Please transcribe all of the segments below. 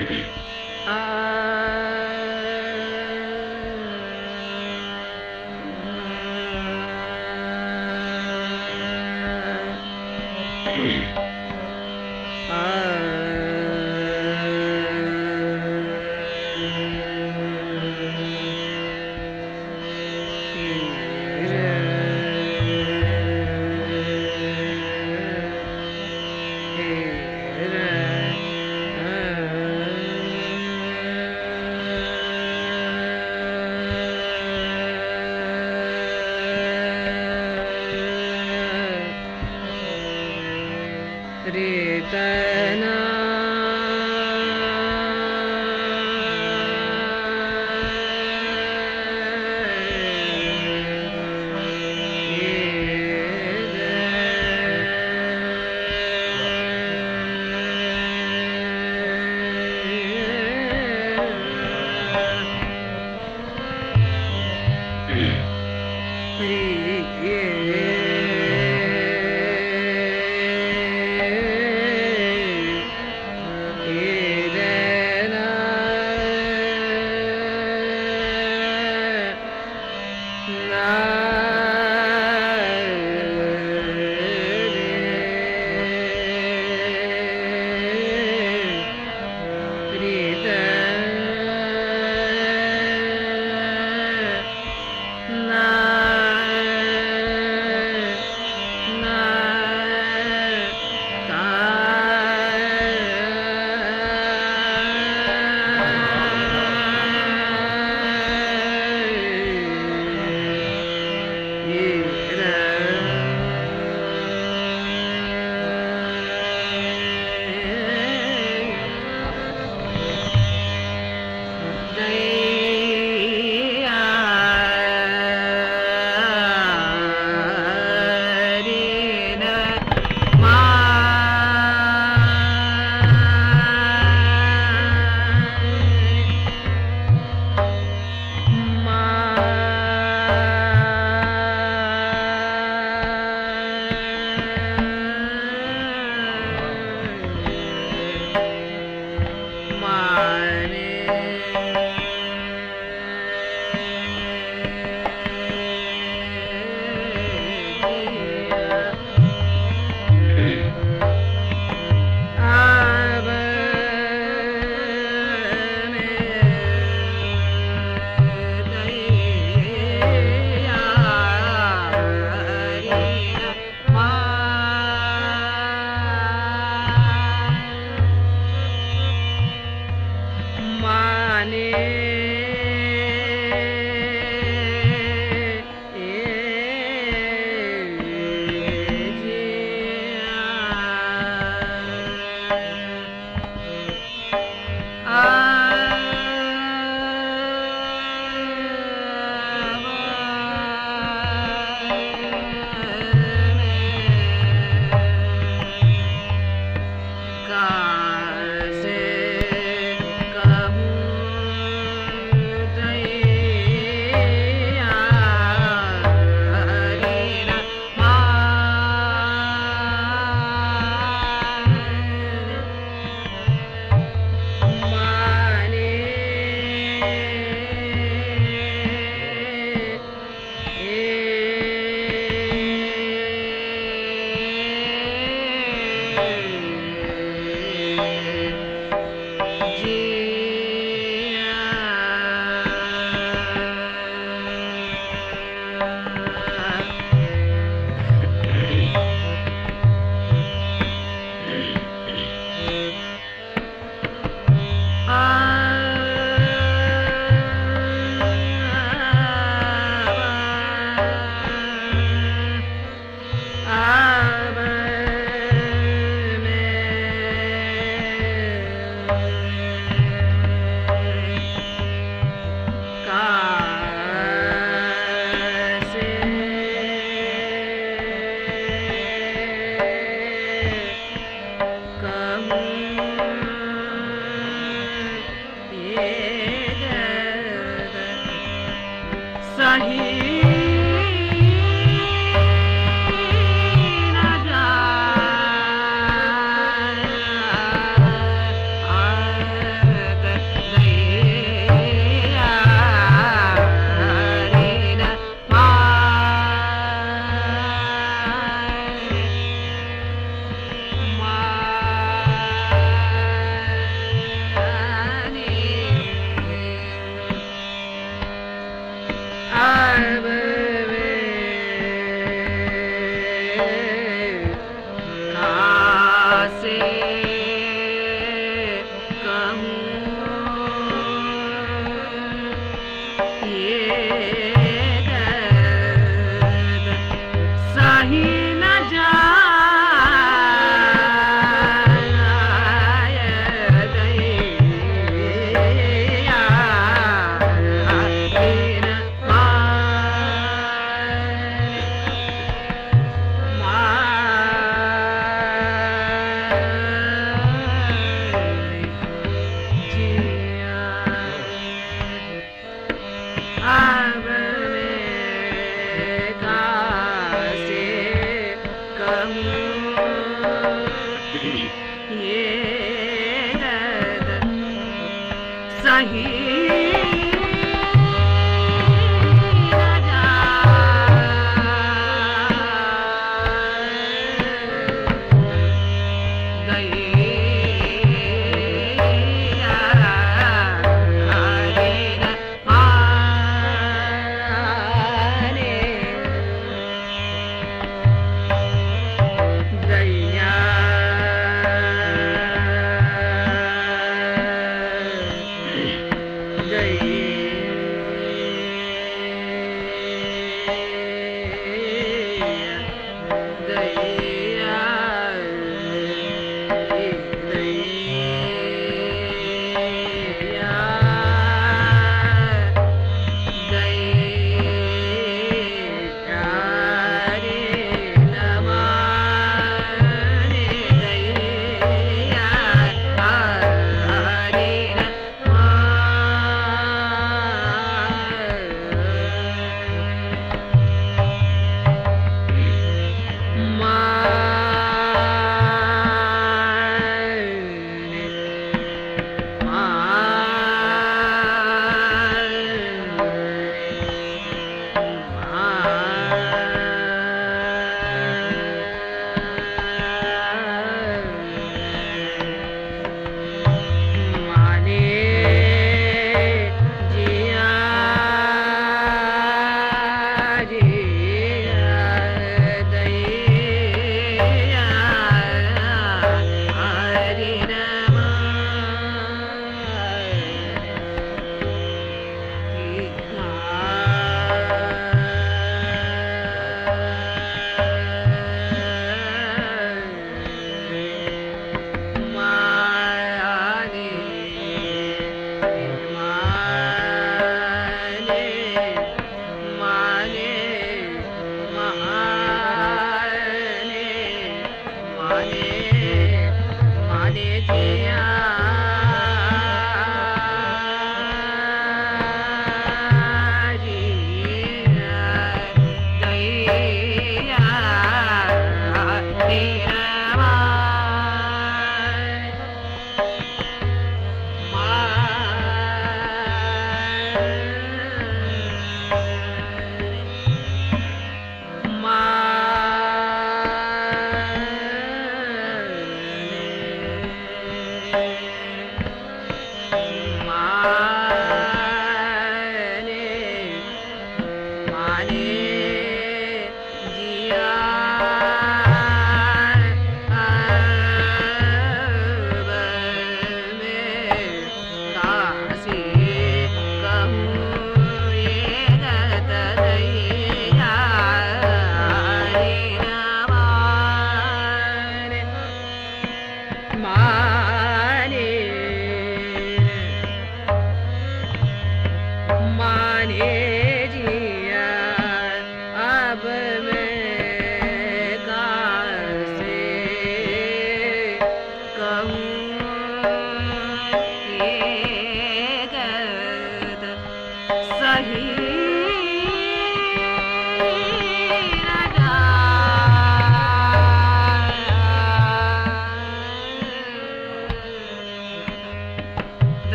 uh,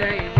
Dayari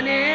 money.